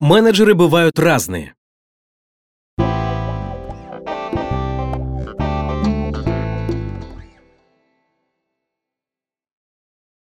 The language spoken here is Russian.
Менеджеры бывают разные.